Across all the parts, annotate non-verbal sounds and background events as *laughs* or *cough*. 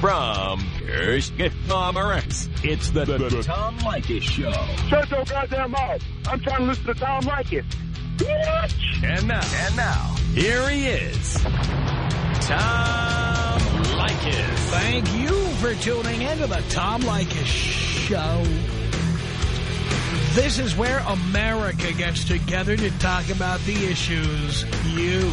From Kirschgefommerus, it's the, the, the Tom Leykis Show. Shut your goddamn mouth. I'm trying to listen to Tom Leykis. Bitch! And now, and now, here he is, Tom Leykis. Thank you for tuning in to the Tom Leykis Show. This is where America gets together to talk about the issues you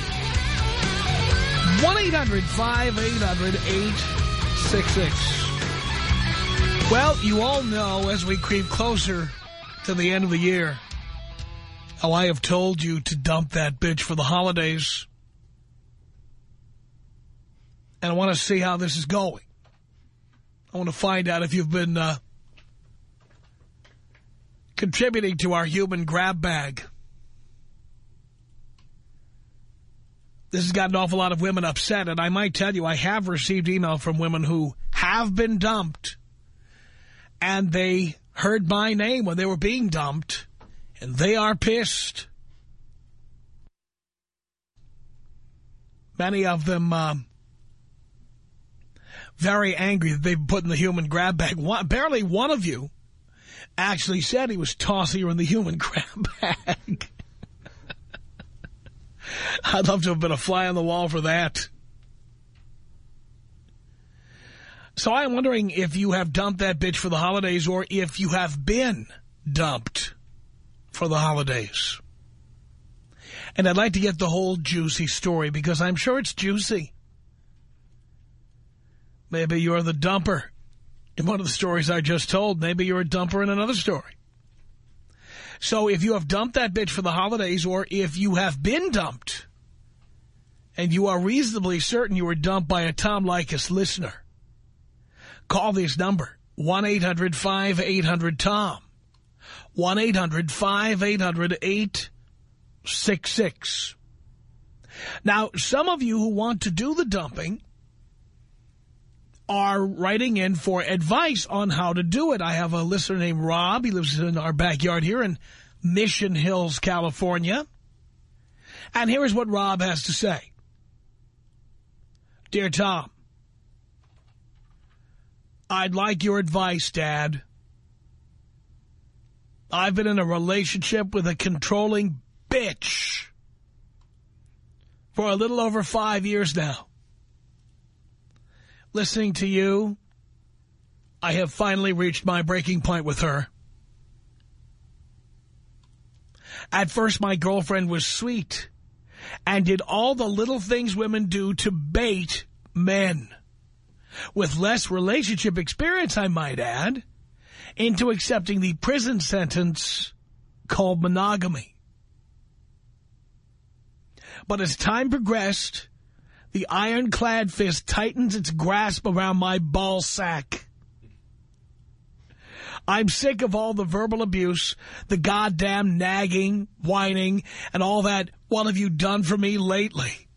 1-800-5800-866. Well, you all know as we creep closer to the end of the year how I have told you to dump that bitch for the holidays. And I want to see how this is going. I want to find out if you've been uh, contributing to our human grab bag. This has got an awful lot of women upset, and I might tell you I have received email from women who have been dumped, and they heard my name when they were being dumped, and they are pissed. Many of them um, very angry that they've put in the human grab bag. One, barely one of you actually said he was tossing her in the human *laughs* grab bag. *laughs* I'd love to have been a fly on the wall for that. So I'm wondering if you have dumped that bitch for the holidays or if you have been dumped for the holidays. And I'd like to get the whole juicy story because I'm sure it's juicy. Maybe you're the dumper in one of the stories I just told. Maybe you're a dumper in another story. So if you have dumped that bitch for the holidays or if you have been dumped and you are reasonably certain you were dumped by a Tom Leykis listener, call this number, 1-800-5800-TOM. 1-800-5800-866. Now, some of you who want to do the dumping are writing in for advice on how to do it. I have a listener named Rob. He lives in our backyard here in Mission Hills, California. And here is what Rob has to say. Dear Tom, I'd like your advice, Dad. I've been in a relationship with a controlling bitch for a little over five years now. Listening to you, I have finally reached my breaking point with her. At first, my girlfriend was sweet and did all the little things women do to bait men. With less relationship experience, I might add, into accepting the prison sentence called monogamy. But as time progressed, the ironclad fist tightens its grasp around my ball sack. I'm sick of all the verbal abuse, the goddamn nagging, whining, and all that, what have you done for me lately?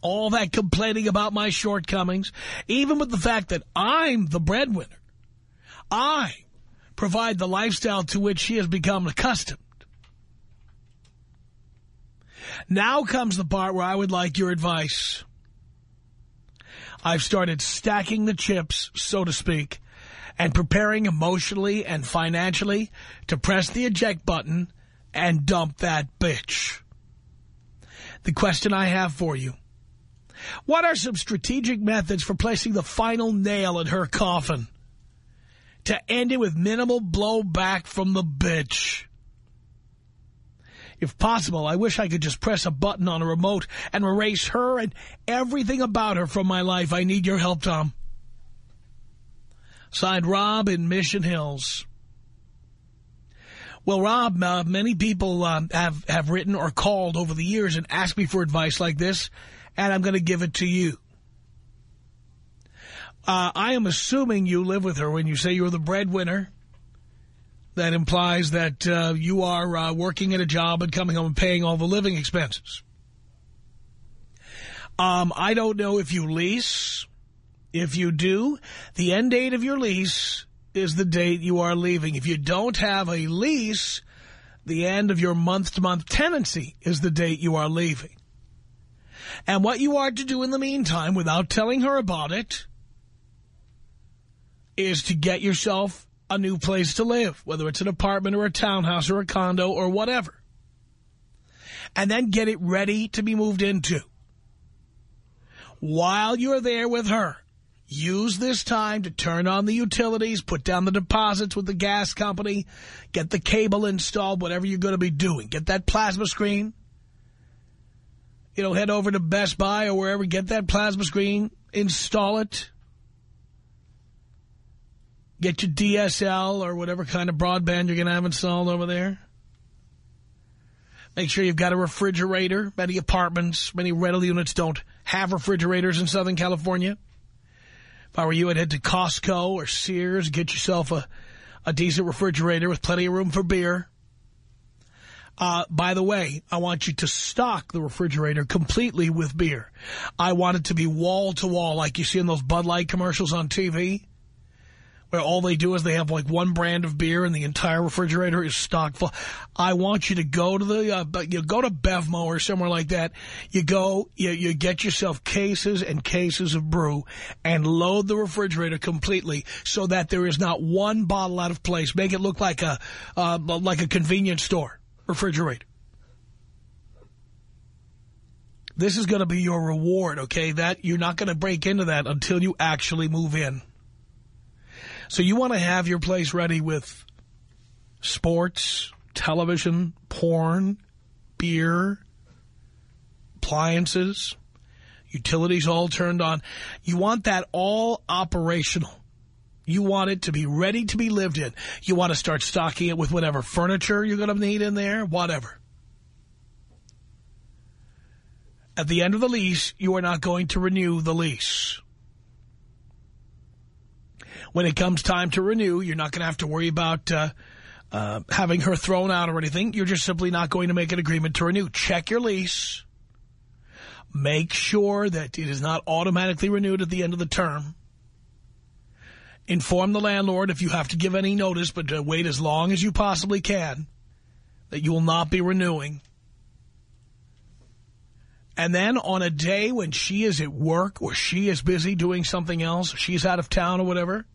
All that complaining about my shortcomings, even with the fact that I'm the breadwinner. I provide the lifestyle to which she has become accustomed. Now comes the part where I would like your advice. I've started stacking the chips, so to speak, and preparing emotionally and financially to press the eject button and dump that bitch. The question I have for you, what are some strategic methods for placing the final nail in her coffin to end it with minimal blowback from the bitch? If possible, I wish I could just press a button on a remote and erase her and everything about her from my life. I need your help, Tom. Signed, Rob in Mission Hills. Well, Rob, uh, many people uh, have, have written or called over the years and asked me for advice like this, and I'm going to give it to you. Uh, I am assuming you live with her when you say you're the breadwinner. That implies that uh, you are uh, working at a job and coming home and paying all the living expenses. Um, I don't know if you lease. If you do, the end date of your lease is the date you are leaving. If you don't have a lease, the end of your month-to-month -month tenancy is the date you are leaving. And what you are to do in the meantime, without telling her about it, is to get yourself a new place to live, whether it's an apartment or a townhouse or a condo or whatever. And then get it ready to be moved into. While you're there with her, use this time to turn on the utilities, put down the deposits with the gas company, get the cable installed, whatever you're going to be doing. Get that plasma screen. You know, head over to Best Buy or wherever, get that plasma screen, install it. Get your DSL or whatever kind of broadband you're going to have installed over there. Make sure you've got a refrigerator. Many apartments, many rental units don't have refrigerators in Southern California. If I were you, I'd head to Costco or Sears, get yourself a, a decent refrigerator with plenty of room for beer. Uh, by the way, I want you to stock the refrigerator completely with beer. I want it to be wall-to-wall -wall, like you see in those Bud Light commercials on TV where all they do is they have like one brand of beer and the entire refrigerator is stocked full. I want you to go to the, uh, you go to Bevmo or somewhere like that. You go, you, you get yourself cases and cases of brew and load the refrigerator completely so that there is not one bottle out of place. Make it look like a, uh, like a convenience store refrigerator. This is going to be your reward, okay? That You're not going to break into that until you actually move in. So you want to have your place ready with sports, television, porn, beer, appliances, utilities all turned on. You want that all operational. You want it to be ready to be lived in. You want to start stocking it with whatever furniture you're going to need in there, whatever. At the end of the lease, you are not going to renew the lease when it comes time to renew, you're not going to have to worry about uh, uh, having her thrown out or anything. You're just simply not going to make an agreement to renew. Check your lease. Make sure that it is not automatically renewed at the end of the term. Inform the landlord if you have to give any notice, but uh, wait as long as you possibly can, that you will not be renewing. And then on a day when she is at work or she is busy doing something else, she's out of town or whatever,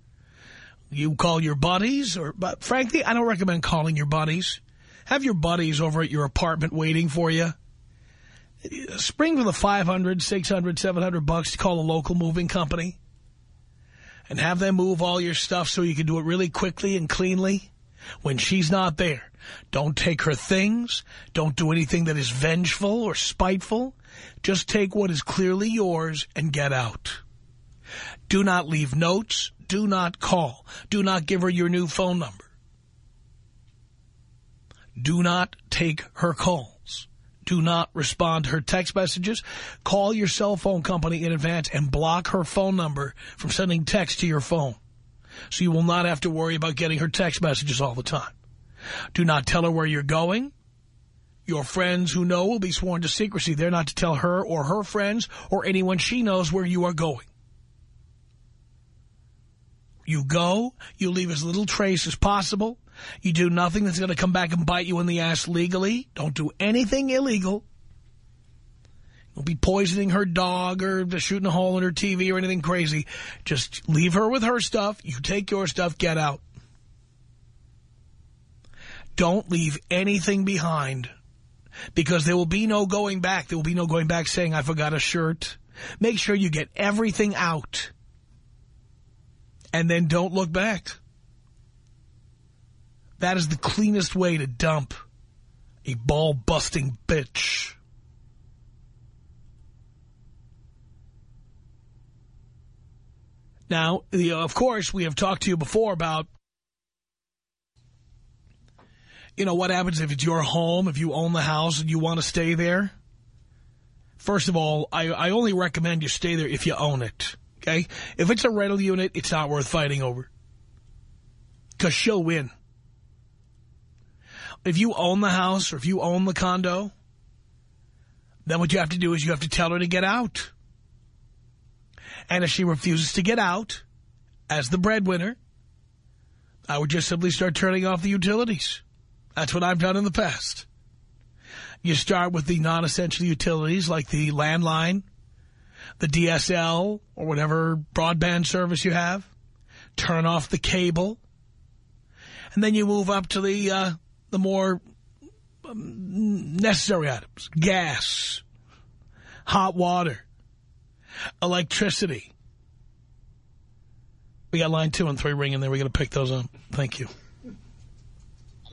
you call your buddies, or but frankly, I don't recommend calling your buddies. Have your buddies over at your apartment waiting for you. Spring for the 500, 600, 700 bucks to call a local moving company and have them move all your stuff so you can do it really quickly and cleanly when she's not there. Don't take her things. Don't do anything that is vengeful or spiteful. Just take what is clearly yours and get out. Do not leave notes do not call. Do not give her your new phone number. Do not take her calls. Do not respond to her text messages. Call your cell phone company in advance and block her phone number from sending text to your phone. So you will not have to worry about getting her text messages all the time. Do not tell her where you're going. Your friends who know will be sworn to secrecy. They're not to tell her or her friends or anyone she knows where you are going. You go, you leave as little trace as possible. You do nothing that's going to come back and bite you in the ass legally. Don't do anything illegal. Don't be poisoning her dog or shooting a hole in her TV or anything crazy. Just leave her with her stuff. You take your stuff, get out. Don't leave anything behind because there will be no going back. There will be no going back saying, I forgot a shirt. Make sure you get everything out and then don't look back. That is the cleanest way to dump a ball-busting bitch. Now, uh, of course, we have talked to you before about, you know, what happens if it's your home, if you own the house and you want to stay there. First of all, I, I only recommend you stay there if you own it. Okay? If it's a rental unit, it's not worth fighting over. Because she'll win. If you own the house or if you own the condo, then what you have to do is you have to tell her to get out. And if she refuses to get out, as the breadwinner, I would just simply start turning off the utilities. That's what I've done in the past. You start with the non-essential utilities like the landline, the DSL, or whatever broadband service you have. Turn off the cable. And then you move up to the uh, the more um, necessary items. Gas, hot water, electricity. We got line two and three ringing there. We're going to pick those up. Thank you. I'm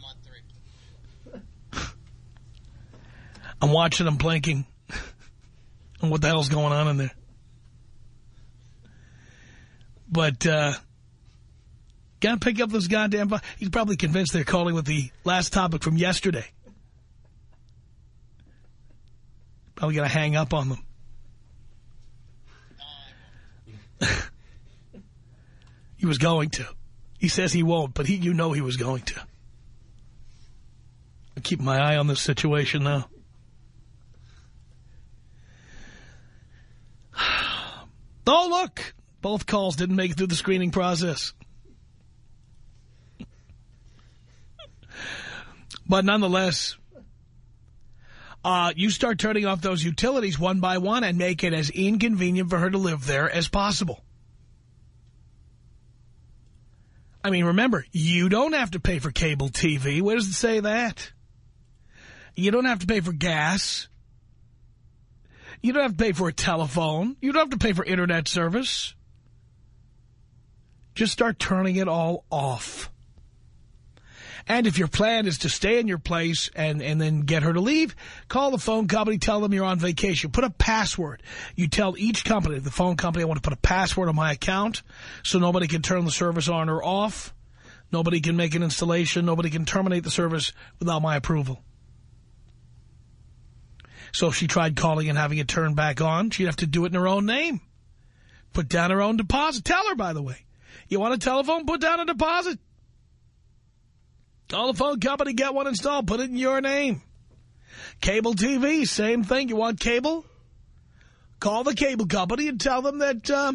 on three. *laughs* I'm watching them blinking. And what the hell's going on in there? But, uh, gotta pick up this goddamn... He's probably convinced they're calling with the last topic from yesterday. Probably gonna hang up on them. *laughs* he was going to. He says he won't, but he, you know he was going to. I keep my eye on this situation now. Oh, look. Both calls didn't make it through the screening process. but nonetheless, uh, you start turning off those utilities one by one and make it as inconvenient for her to live there as possible. I mean, remember, you don't have to pay for cable TV. Where does it say that? You don't have to pay for gas. You don't have to pay for a telephone. You don't have to pay for internet service. Just start turning it all off. And if your plan is to stay in your place and, and then get her to leave, call the phone company, tell them you're on vacation. Put a password. You tell each company, the phone company, I want to put a password on my account so nobody can turn the service on or off. Nobody can make an installation. Nobody can terminate the service without my approval. So if she tried calling and having it turned back on, she'd have to do it in her own name. Put down her own deposit. Tell her, by the way. You want a telephone? Put down a deposit. Call the phone company, get one installed, put it in your name. Cable TV, same thing. You want cable? Call the cable company and tell them that uh,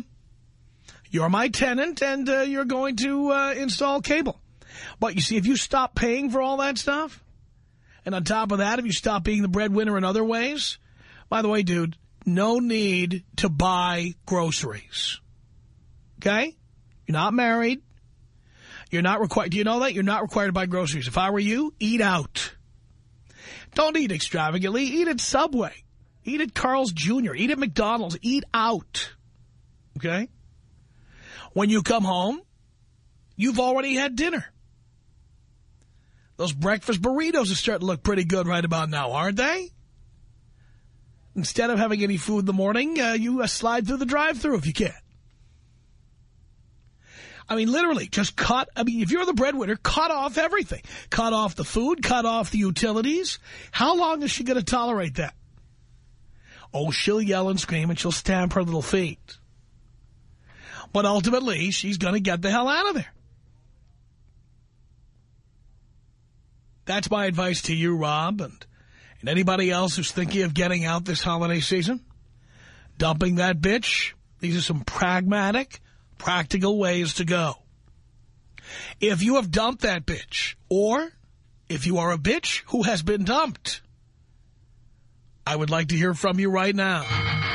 you're my tenant and uh, you're going to uh, install cable. But you see, if you stop paying for all that stuff, and on top of that, if you stop being the breadwinner in other ways, by the way, dude, no need to buy groceries. Okay? You're not married. You're not required. Do you know that? You're not required to buy groceries. If I were you, eat out. Don't eat extravagantly. Eat at Subway. Eat at Carl's Jr. Eat at McDonald's. Eat out. Okay? When you come home, you've already had dinner. Those breakfast burritos are starting to look pretty good right about now, aren't they? Instead of having any food in the morning, uh, you uh, slide through the drive through if you can. I mean, literally, just cut. I mean, if you're the breadwinner, cut off everything. Cut off the food, cut off the utilities. How long is she going to tolerate that? Oh, she'll yell and scream and she'll stamp her little feet. But ultimately, she's going to get the hell out of there. That's my advice to you, Rob, and, and anybody else who's thinking of getting out this holiday season. Dumping that bitch. These are some pragmatic, practical ways to go. If you have dumped that bitch, or if you are a bitch who has been dumped, I would like to hear from you right now.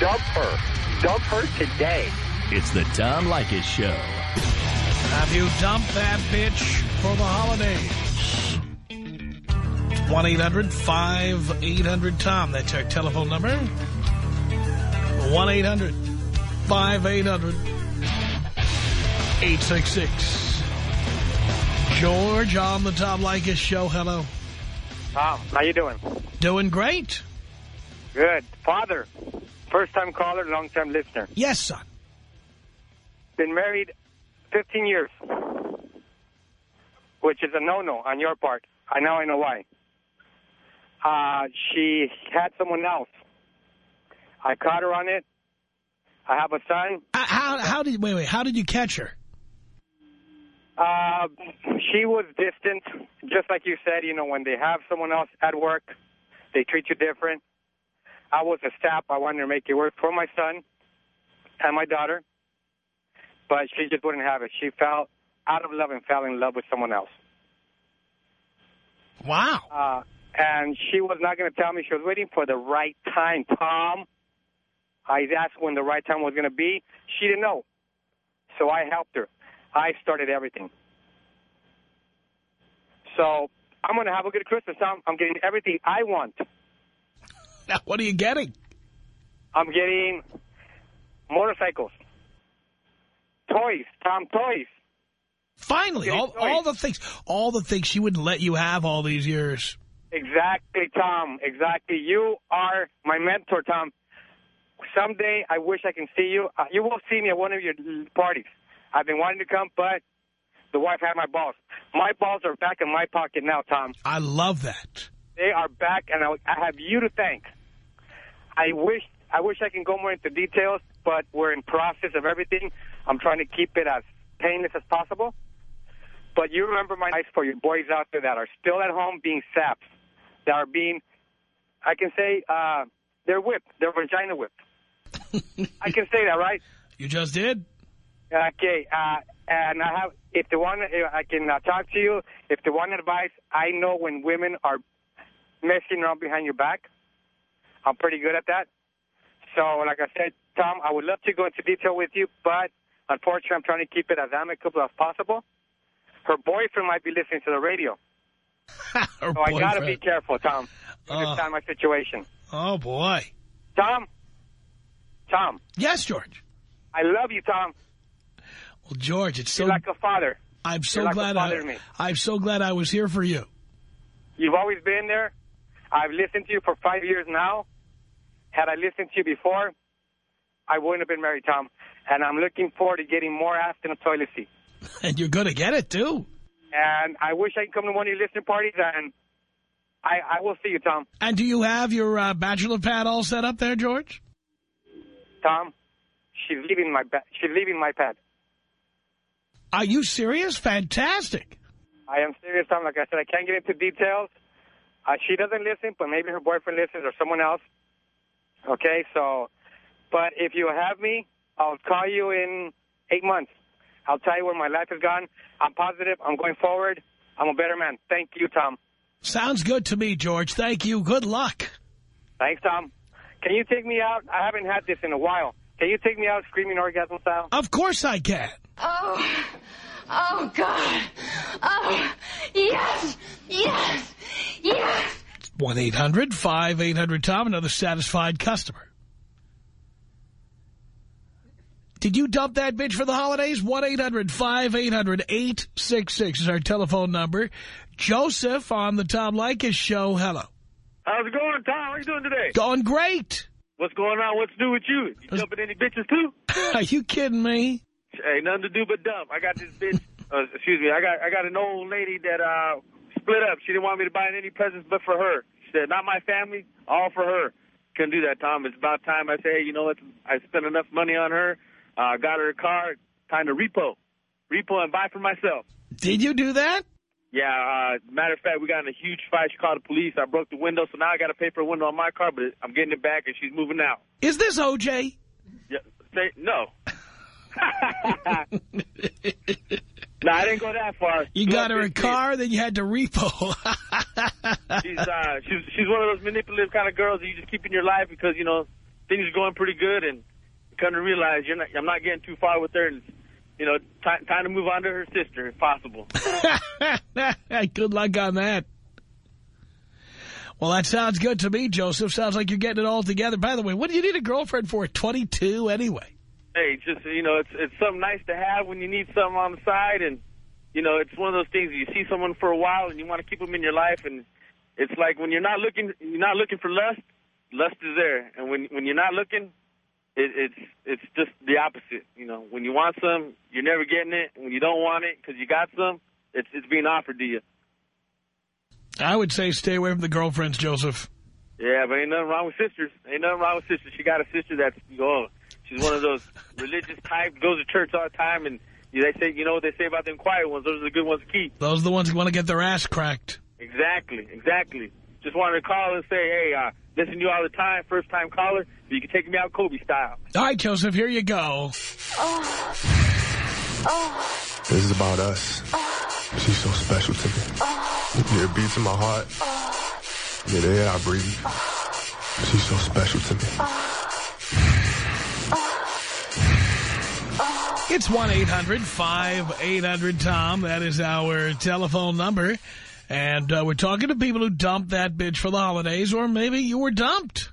dump her. Dump her today. It's the Tom Leykis Show. Have you dumped that bitch for the holidays? 1-800-5800-TOM. That's our telephone number. 1-800-5800-866. George on the Tom Leykis show. Hello. Tom, how you doing? Doing great. Good. Father, first-time caller, long-time listener. Yes, son. Been married 15 years, which is a no-no on your part. I now I know why. Uh, she had someone else. I caught her on it. I have a son. Uh, How, how did, wait, wait, how did you catch her? Uh, she was distant, just like you said. You know, when they have someone else at work, they treat you different. I was a step. I wanted to make it work for my son and my daughter, but she just wouldn't have it. She fell out of love and fell in love with someone else. Wow. Uh, and she was not going to tell me. She was waiting for the right time, Tom. I asked when the right time was going to be. She didn't know. So I helped her. I started everything. So I'm going to have a good Christmas, Tom. I'm getting everything I want. *laughs* Now, what are you getting? I'm getting motorcycles, toys, Tom, toys. Finally, all, toys. all the things, all the things she wouldn't let you have all these years. Exactly, Tom. Exactly. You are my mentor, Tom. Someday, I wish I can see you. Uh, you will see me at one of your parties. I've been wanting to come, but the wife had my balls. My balls are back in my pocket now, Tom. I love that. They are back, and I, I have you to thank. I wish I wish I can go more into details, but we're in process of everything. I'm trying to keep it as painless as possible. But you remember my advice for your boys out there that are still at home being saps, that are being, I can say, uh, they're whipped, they're vagina whipped. *laughs* I can say that, right? You just did? Okay, uh, and I have, if they want, I can uh, talk to you. If they want advice, I know when women are messing around behind your back. I'm pretty good at that. So, like I said, Tom, I would love to go into detail with you, but unfortunately, I'm trying to keep it as amicable as possible. Her boyfriend might be listening to the radio, *laughs* Her so I got to be careful, Tom. You Uh. understand my situation. Oh, boy. Tom, Tom, Yes, George. I love you, Tom. Well, George, it's so, You're like a father. I'm so you're like a glad father to I, me. I'm so glad I was here for you. You've always been there. I've listened to you for five years now. Had I listened to you before, I wouldn't have been married, Tom. And I'm looking forward to getting more ass in a toilet seat. *laughs* And you're going to get it, too. And I wish I could come to one of your listening parties, and I, I will see you, Tom. And do you have your uh, bachelor pad all set up there, George? Tom, she's leaving my she's leaving my pad. Are you serious? Fantastic. I am serious, Tom. Like I said, I can't get into details. Uh, she doesn't listen, but maybe her boyfriend listens or someone else. Okay, so, but if you have me, I'll call you in eight months. I'll tell you where my life has gone. I'm positive. I'm going forward. I'm a better man. Thank you, Tom. Sounds good to me, George. Thank you. Good luck. Thanks, Tom. Can you take me out? I haven't had this in a while. Can you take me out screaming orgasm style? Of course I can. Oh, oh God. Oh, yes, yes, yes. 1-800-5800-TOM, another satisfied customer. Did you dump that bitch for the holidays? 1-800-5800-866 is our telephone number. Joseph on the Tom Leykis show. Hello. How's it going, Tom? How are you doing today? Going great. What's going on? What's new with you? You jumping any bitches too? *laughs* Are you kidding me? Ain't nothing to do but dump. I got this bitch. *laughs* Uh, excuse me. I got I got an old lady that uh split up. She didn't want me to buy any presents but for her. She said, "Not my family, all for her." Couldn't do that, Tom. It's about time I say, hey, you know what? I spent enough money on her. Uh, got her a car. Time to repo, repo and buy for myself. Did you do that? Yeah. Uh, matter of fact, we got in a huge fight. She called the police. I broke the window, so now I got to pay for a window on my car. But I'm getting it back, and she's moving out. Is this O.J.? Yeah, say, no. *laughs* didn't go that far. You got her a car, then you had to repo. *laughs* She's uh, she's she's one of those manipulative kind of girls that you just keep in your life because you know things are going pretty good, and you come to realize you're not. I'm not getting too far with her, and you know, time time to move on to her sister if possible. *laughs* Good luck on that. Well, that sounds good to me, Joseph. Sounds like you're getting it all together. By the way, what do you need a girlfriend for at 22 anyway? Hey, just, you know, it's it's something nice to have when you need something on the side. And, you know, it's one of those things, you see someone for a while and you want to keep them in your life. And it's like when you're not looking you're not looking for lust, lust is there. And when when you're not looking, it, it's it's just the opposite. You know, when you want some, you're never getting it. When you don't want it because you got some, it's it's being offered to you. I would say stay away from the girlfriends, Joseph. Yeah, but ain't nothing wrong with sisters. Ain't nothing wrong with sisters. She got a sister that's, oh, she's one of those *laughs* religious type, goes to church all the time, and they say, you know what they say about them quiet ones? Those are the good ones to keep. Those are the ones who want to get their ass cracked. Exactly, exactly. Just wanted to call and say, hey, uh, listen to you all the time, first time caller, but you can take me out Kobe style. All right, Joseph, here you go. Oh. Oh. This is about us. She's so special to me. Yeah, it beats in my heart. Yeah, the air I breathe. She's so special to me. It's 1-800-5800-TOM. That is our telephone number. And uh, we're talking to people who dumped that bitch for the holidays, or maybe you were dumped.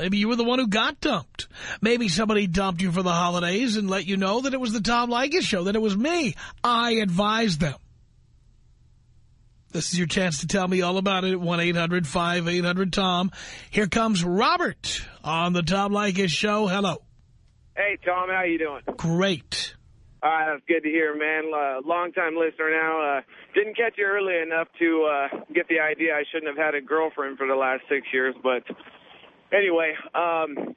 Maybe you were the one who got dumped. Maybe somebody dumped you for the holidays and let you know that it was the Tom Leykis show, that it was me. I advised them. This is your chance to tell me all about it at 1-800-5800-TOM. Here comes Robert on the Tom Leykis show. Hello. Hey, Tom. How you doing? Great. All right, that's good to hear, man. Uh, long-time listener now. Uh, didn't catch you early enough to uh, get the idea I shouldn't have had a girlfriend for the last six years, but anyway, um,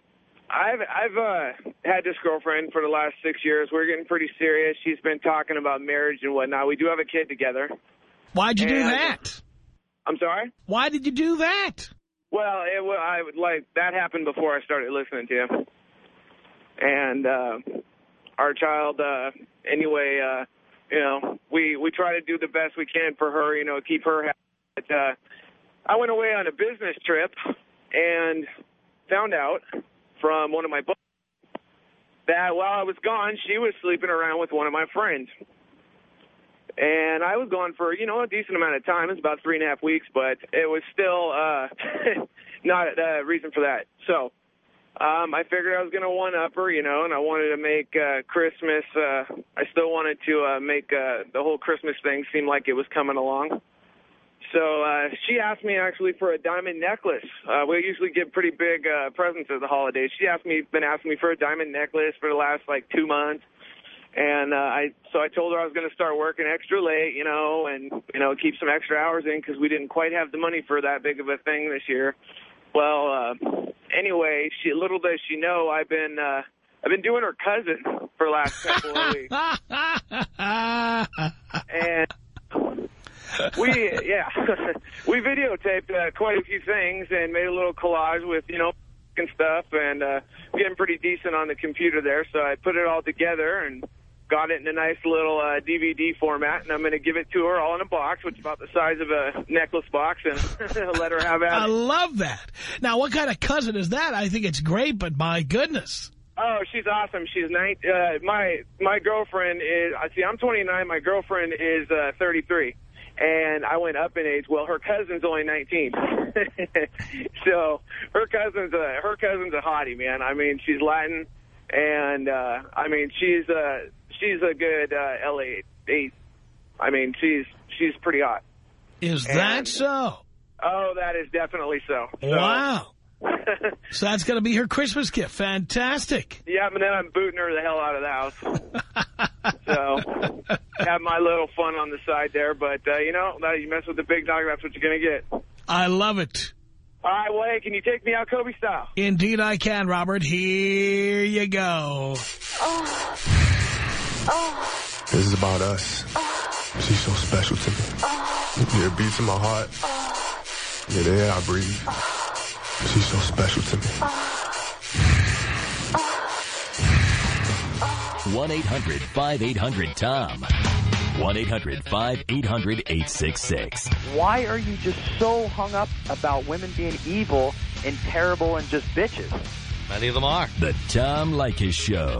I've I've uh, had this girlfriend for the last six years. We're getting pretty serious. She's been talking about marriage and whatnot. We do have a kid together. Why'd you And- do that? I'm sorry. Why did you do that? Well, it, I would like that happened before I started listening to you. And uh, our child, uh, anyway, uh, you know, we we try to do the best we can for her. You know, keep her happy. But, uh, I went away on a business trip and found out from one of my books that while I was gone, she was sleeping around with one of my friends. And I was gone for, you know, a decent amount of time. It's about three and a half weeks, but it was still uh, *laughs* not a reason for that. So um, I figured I was going to one-up her, you know, and I wanted to make uh, Christmas, uh, I still wanted to uh, make uh, the whole Christmas thing seem like it was coming along. So uh, she asked me actually for a diamond necklace. Uh, we usually give pretty big uh, presents at the holidays. She asked me, been asking me for a diamond necklace for the last like two months. And uh, I so I told her I was going to start working extra late, you know, and you know keep some extra hours in because we didn't quite have the money for that big of a thing this year. Well, uh, anyway, she little does she know I've been uh, I've been doing her cousin for the last couple of weeks, and we yeah *laughs* we videotaped uh, quite a few things and made a little collage with you know and stuff and uh, getting pretty decent on the computer there. So I put it all together and got it in a nice little uh, DVD format, and I'm going to give it to her all in a box, which is about the size of a necklace box, and *laughs* let her have at I it. love that. Now, what kind of cousin is that? I think it's great, but my goodness. Oh, she's awesome. She's nine. Uh, my my girlfriend is. I see. I'm 29. My girlfriend is uh, 33, and I went up in age. Well, her cousin's only 19, *laughs* so her cousin's a her cousin's a hottie, man. I mean, she's Latin, and uh, I mean, she's uh, she's a good uh, LA eight. I mean, she's she's pretty hot. Is And- that so? Oh, that is definitely so. so Wow. *laughs* So that's going to be her Christmas gift. Fantastic. Yeah, and then I'm booting her the hell out of the house. *laughs* so, have my little fun on the side there. But, uh, you know, now you mess with the big dog, that's what you're going to get. I love it. All right, well, hey, can you take me out Kobe style? Indeed I can, Robert. Here you go. This is about us. She's so special to me. Yeah, it beats in my heart. Yeah, the air I breathe. She's so special to me. 1-800-5800-TOM. 1-800-5800-866. Why are you just so hung up about women being evil and terrible and just bitches? Many of them are. The Tom Leykis Show.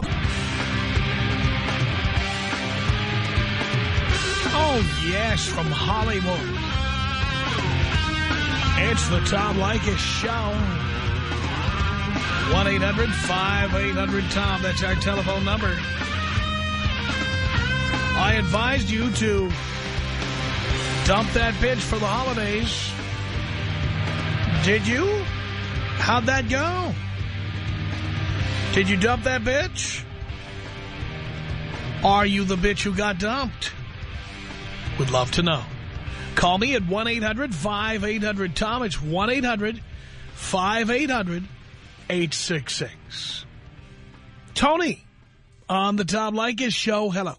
Oh, yes, from Hollywood. It's the Tom Leykis Show. 1-800-5800-TOM. That's our telephone number. I advised you to dump that bitch for the holidays. Did you? How'd that go? Did you dump that bitch? Are you the bitch who got dumped? Would love to know. Call me at 1-800-5800-TOM. It's 1-800-5800-866. Tony on the Tom Leykis show. Hello.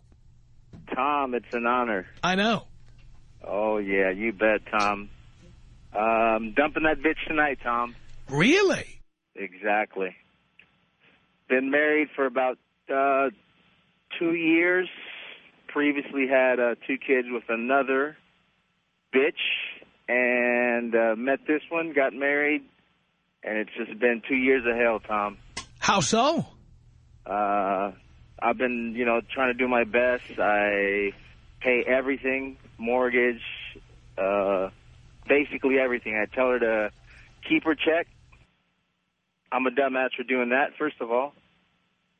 Tom, it's an honor. I know. Oh, yeah, you bet, Tom. Um, dumping that bitch tonight, Tom. Really? Exactly. Been married for about uh, two years. Previously had uh, two kids with another bitch. And uh, met this one, got married. And it's just been two years of hell, Tom. How so? Uh, I've been, you know, trying to do my best. I pay everything, mortgage, uh, basically everything. I tell her to keep her check. I'm a dumbass for doing that, first of all.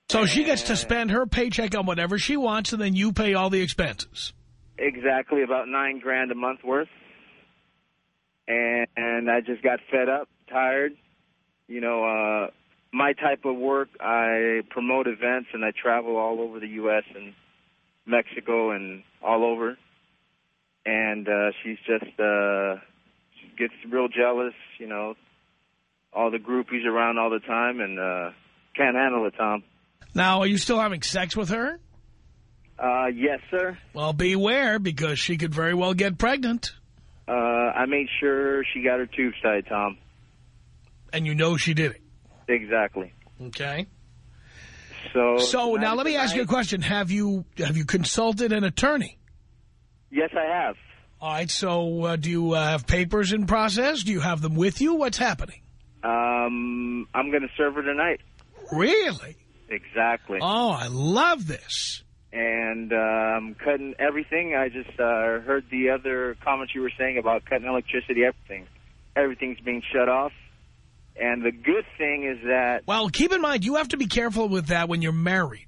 So she gets to spend her paycheck on whatever she wants, and then you pay all the expenses. Exactly, about nine grand a month worth. And, and I just got fed up, tired. You know, uh, my type of work, I promote events and I travel all over the U.S. and Mexico and all over. And uh, she's just uh, she gets real jealous, you know, all the groupies around all the time and uh, can't handle it, Tom. Now, are you still having sex with her? Uh, yes, sir. Well, beware, because she could very well get pregnant. Uh, I made sure she got her tubes tied, Tom. And you know she did it. Exactly. Okay. So, So now let me ask you a question. Have you have you consulted an attorney? Yes, I have. All right, so uh, do you uh, have papers in process? Do you have them with you? What's happening? Um, I'm going to serve her tonight. Really? Exactly. Oh, I love this. And I'm cutting everything. I just uh, heard the other comments you were saying about cutting electricity, everything. Everything's being shut off. And the good thing is that, Well, keep in mind, you have to be careful with that when you're married.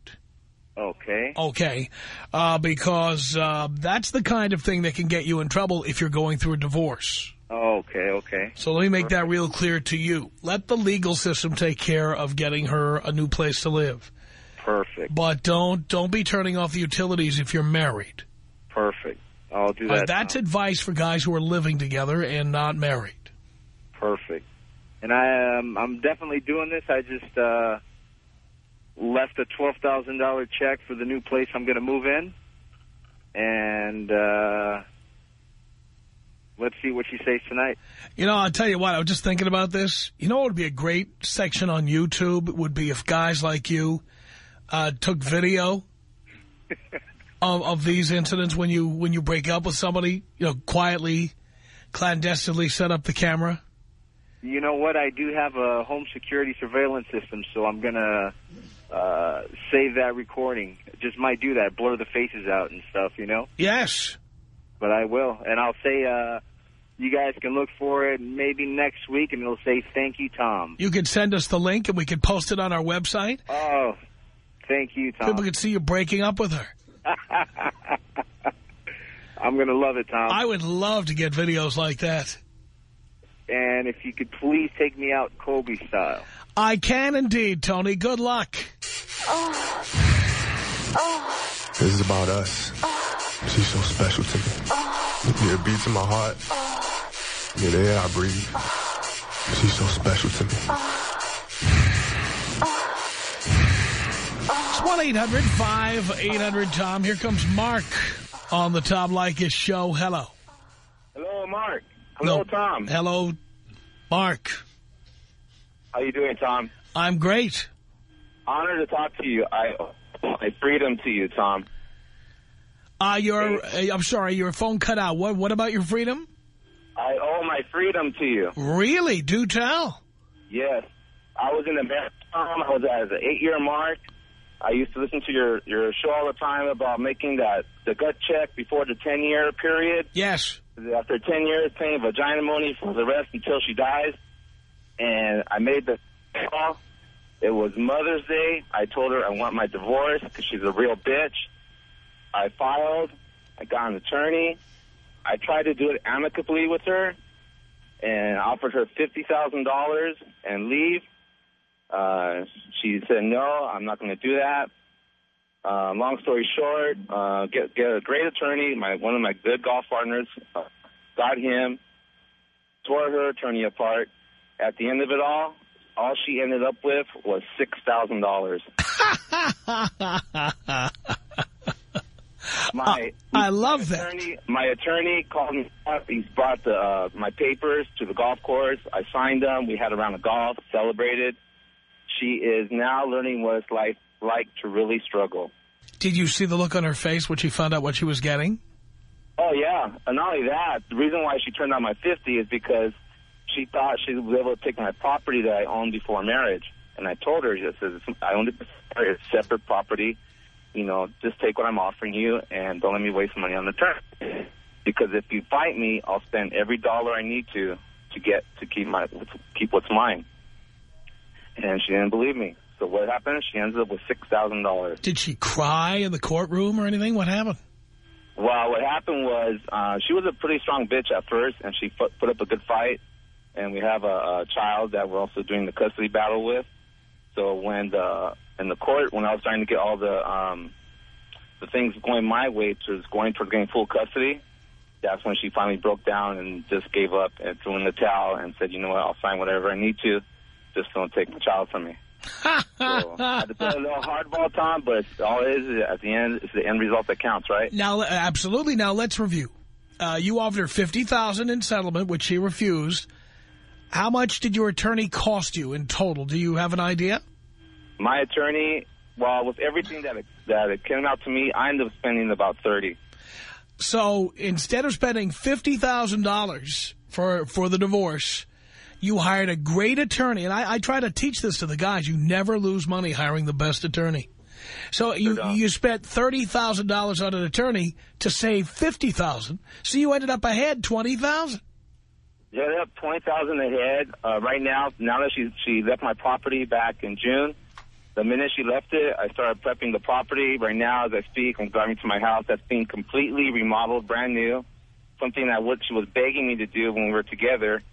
okay, Okay, uh, because uh, that's the kind of thing that can get you in trouble if you're going through a divorce. Okay, okay, So let me make that real clear to you. Let the legal system take care of getting her a new place to live. perfect, But don't don't be turning off the utilities if you're married. perfect. I'll do Uh, that. that's Tom. advice for guys who are living together and not married. Perfect. And I, um, I'm definitely doing this. I just uh, left a $12,000 check for the new place I'm going to move in. And uh, let's see what she says tonight. You know, I'll tell you what, I was just thinking about this. You know what would be a great section on YouTube would be if guys like you uh, took video *laughs* of, of these incidents when you when you break up with somebody, you know, quietly, clandestinely set up the camera. You know what? I do have a home security surveillance system, so I'm going to uh, save that recording. Just might do that, blur the faces out and stuff, you know? Yes. But I will. And I'll say uh, you guys can look for it maybe next week, and it'll say, thank you, Tom. You could send us the link and we could post it on our website. Oh, thank you, Tom. People could see you breaking up with her. *laughs* I'm going to love it, Tom. I would love to get videos like that. and if you could please take me out Kobe style. I can indeed, Tony. Good luck. Oh. Oh. This is about us. She's so special to me. Yeah, it beats in my heart. Yeah, the air I breathe. She's so special to me. It's 1-800-5800-TOM. Here comes Mark on the Tom Leykis show. Hello. Hello, Mark. Hello, No. Tom. Hello, Mark. How you doing, Tom? I'm great. Honor to talk to you. I owe my freedom to you, Tom. Uh, your, uh, I'm sorry, your phone cut out. What, what about your freedom? I owe my freedom to you. Really? Do tell. Yes. I was in the Tom. I was at the eight-year mark. I used to listen to your, your show all the time about making that the gut check before the 10-year period. Yes. after 10 years paying vagina money for the rest until she dies. And I made the call. It was Mother's Day. I told her I want my divorce because she's a real bitch. I filed. I got an attorney. I tried to do it amicably with her and offered her $50,000 and leave. Uh, she said, no, I'm not going to do that. Uh, long story short, uh, get, get a great attorney, my, one of my good golf partners, uh, got him, tore her attorney apart. At the end of it all, all she ended up with was $6,000. *laughs* My uh, I love my attorney, that. My attorney called me up. He's brought the, uh, my papers to the golf course. I signed them. We had a round of golf, celebrated. She is now learning what it's like, like to really struggle. Did you see the look on her face when she found out what she was getting? Oh, yeah. And not only that, the reason why she turned down my 50 is because she thought she would be able to take my property that I owned before marriage. And I told her, I said, I owned it before. It's separate property. You know, just take what I'm offering you and don't let me waste money on the term. Because if you fight me, I'll spend every dollar I need to to get to keep my to keep what's mine. And she didn't believe me. So what happened? She ends up with $6,000. Did she cry in the courtroom or anything? What happened? Well, what happened was uh, she was a pretty strong bitch at first, and she put, put up a good fight. And we have a, a child that we're also doing the custody battle with. So when the in the court, when I was trying to get all the um, the things going my way to going towards getting full custody, that's when she finally broke down and just gave up and threw in the towel and said, you know what, I'll sign whatever I need to. Just don't take my child from me *laughs* so I had to play a little hardball, Tom, but all it is at the end, it's the end result that counts, right? Now, absolutely. Now, let's review. Uh, you offered her 50,000 in settlement, which she refused. How much did your attorney cost you in total? Do you have an idea? My attorney, well, with everything that it, that it came out to me, I ended up spending about 30 So instead of spending $50,000 for, for the divorce, you hired a great attorney. And I, I try to teach this to the guys. You never lose money hiring the best attorney. So you you spent $30,000 on an attorney to save 50,000. So you ended up ahead $20,000. Yeah, up 20000 ahead. Uh, right now, now that she, she left my property back in June, the minute she left it, I started prepping the property. Right now, as I speak, I'm driving to my house that's being completely remodeled, brand new. Something that what she was begging me to do when we were together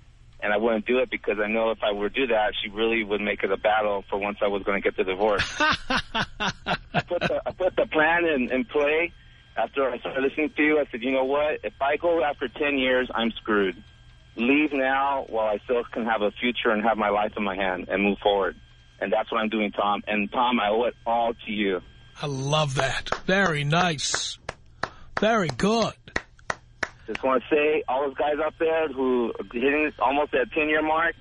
and I wouldn't do it because I know if I were to do that, she really would make it a battle for once I was going to get the divorce. *laughs* I, put the, I put the plan in, in play. After I started listening to you, I said, you know what? If I go after 10 years, I'm screwed. Leave now while I still can have a future and have my life in my hand and move forward. And that's what I'm doing, Tom. And, Tom, I owe it all to you. I love that. Very nice. Very good. Just want to say, all those guys out there who are hitting almost that 10-year mark,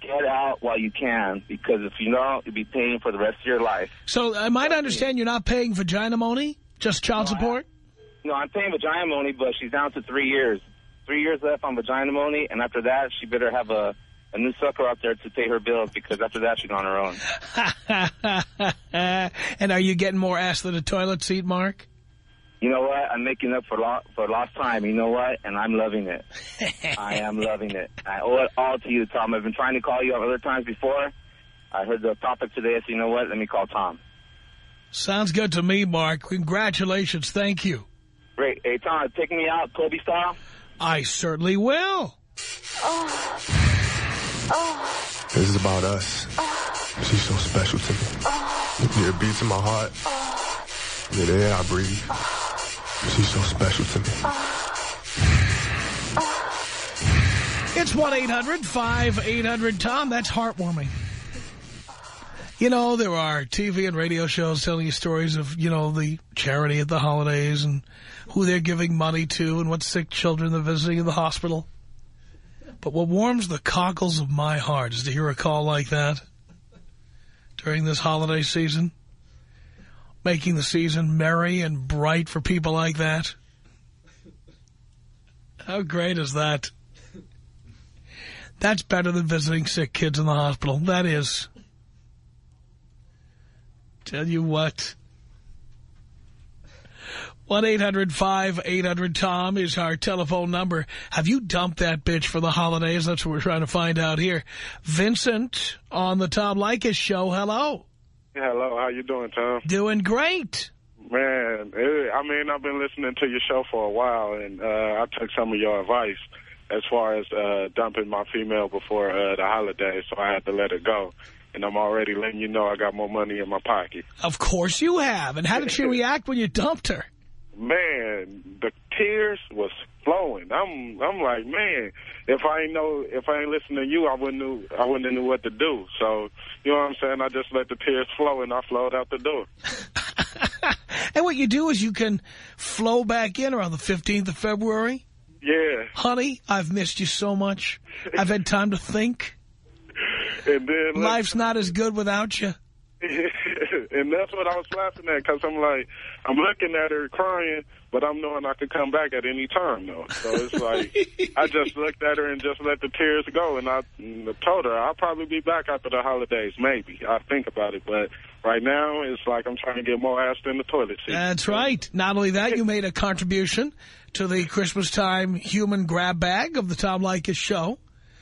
get out while you can, because if you don't, you'll be paying for the rest of your life. So I might understand you're not paying vagina money, just child no, support? I, no, I'm paying vagina money, but she's down to three years. Three years left on vagina money, and after that, she better have a, a new sucker out there to pay her bills, because after that, she's on her own. *laughs* and are you getting more ass than a toilet seat, Mark? you know what? I'm making up for lo for lost time. You know what? And I'm loving it. *laughs* I am loving it. I owe it all to you, Tom. I've been trying to call you other times before. I heard the topic today. I said, you know what? Let me call Tom. Sounds good to me, Mark. Congratulations. Thank you. Great. Hey, Tom, take me out Kobe style? I certainly will. Oh. Oh. This is about us. Oh. She's so special to me. Oh. Yeah, it beats in my heart. Oh. Yeah, the air I breathe. Oh. She's so special to me. It's 1-800-5800-TOM. That's heartwarming. You know, there are TV and radio shows telling you stories of, you know, the charity at the holidays and who they're giving money to and what sick children they're visiting in the hospital. But what warms the cockles of my heart is to hear a call like that during this holiday season making the season merry and bright for people like that. How great is that? That's better than visiting sick kids in the hospital. That is. Tell you what. 1-800-5800-TOM is our telephone number. Have you dumped that bitch for the holidays? That's what we're trying to find out here. Vincent on the Tom Leykis show. Hello. Hello, how you doing, Tom? Doing great. Man, it, I mean, I've been listening to your show for a while, and uh, I took some of your advice as far as uh, dumping my female before uh, the holidays, so I had to let it go. And I'm already letting you know I got more money in my pocket. Of course you have. And how did she *laughs* react when you dumped her? Man, the tears was flowing. I'm I'm like, man, if I ain't know if I ain't listen to you, I wouldn't knew I wouldn't knew what to do. So you know what I'm saying? I just let the tears flow and I flowed out the door. *laughs* And what you do is you can flow back in around the 15th of February. Yeah. Honey, I've missed you so much. I've had time to think. And then Life's not as good without you. *laughs* and that's what I was laughing at because I'm like, I'm looking at her crying, but I'm knowing I could come back at any time, though. So it's like, *laughs* I just looked at her and just let the tears go, and I mm, told her I'll probably be back after the holidays, maybe. I'll think about it, but right now it's like I'm trying to get more ass in the toilet seat. That's right. Not only that, you made a contribution to the Christmas time human grab bag of the Tom Leykis show.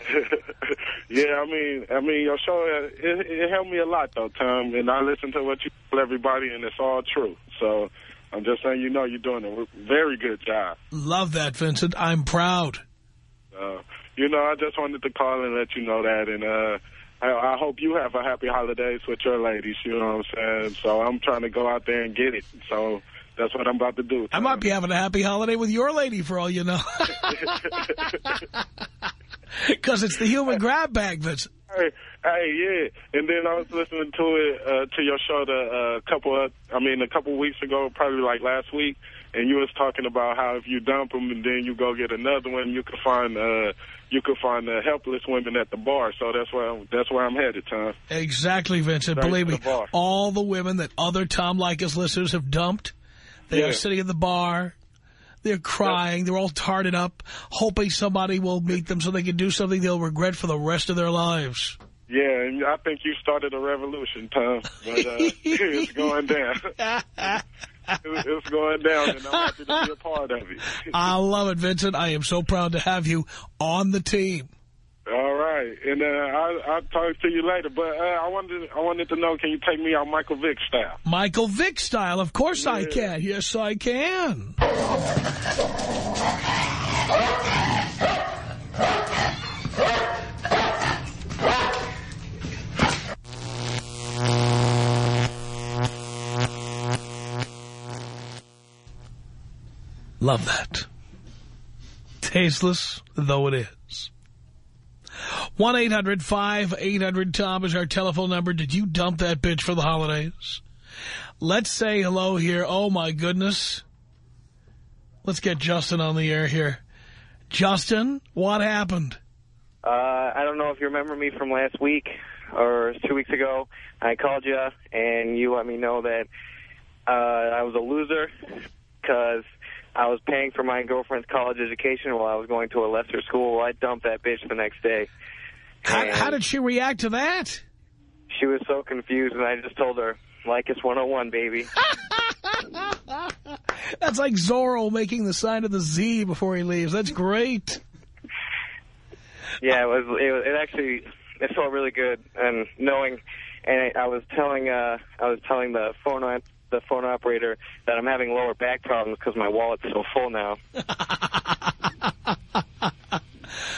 *laughs* yeah, I mean, I mean, your show it, it helped me a lot though, Tom. And I listen to what you tell everybody, and it's all true. So I'm just saying, you know, you're doing a very good job. Love that, Vincent. I'm proud. Uh, you know, I just wanted to call and let you know that, and uh, I, I hope you have a happy holidays with your ladies. You know what I'm saying? So I'm trying to go out there and get it. So. That's what I'm about to do. I might be having a happy holiday with your lady for all you know. *laughs* Because it's the human grab bag, Vincent. Hey, hey, yeah. And then I was listening to it, uh, to your show the uh, couple of, I mean, a couple weeks ago, probably like last week, and you was talking about how if you dump them and then you go get another one, you could find, uh, you could find the helpless women at the bar. So that's where I'm, that's where I'm headed, Tom. Exactly, Vincent. Believe me, all the women that other Tom Leykis listeners have dumped, they Yeah. are sitting at the bar. They're crying. They're all tarted up, hoping somebody will meet them so they can do something they'll regret for the rest of their lives. Yeah, and I think you started a revolution, Tom. But uh, *laughs* it's going down. *laughs* It's it's going down, and I'm happy to be a part of it. I love it, Vincent. I am so proud to have you on the team. All right, and uh, I, I'll talk to you later. But uh, I wanted, I wanted to know, can you take me out Michael Vick style? Michael Vick style. Of course I can. Yes, I can. Love that. Tasteless though it is. 1-800-5800-TOM is our telephone number. Did you dump that bitch for the holidays? Let's say hello here. Oh, my goodness. Let's get Justin on the air here. Justin, what happened? Uh, I don't know if you remember me from last week or two weeks ago. I called you, and you let me know that uh, I was a loser because I was paying for my girlfriend's college education while I was going to a lesser school. Well, I dumped that bitch the next day. How, how did she react to that? She was so confused, and I just told her, like it's 101, baby. *laughs* That's like Zorro making the sign of the Z before he leaves. That's great. Yeah, it was. It, was- it actually it felt really good, and knowing, and I, I was telling uh I was telling the phone the phone operator that I'm having lower back problems because my wallet's so full now. *laughs*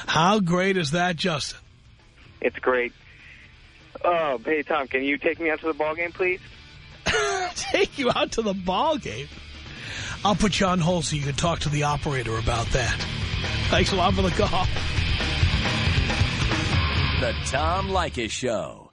How great is that, Justin? It's great. Oh, hey Tom, can you take me out to the ball game, please? *laughs* Take you out to the ball game. I'll put you on hold so you can talk to the operator about that. Thanks a lot for the call. The Tom Leykis Show.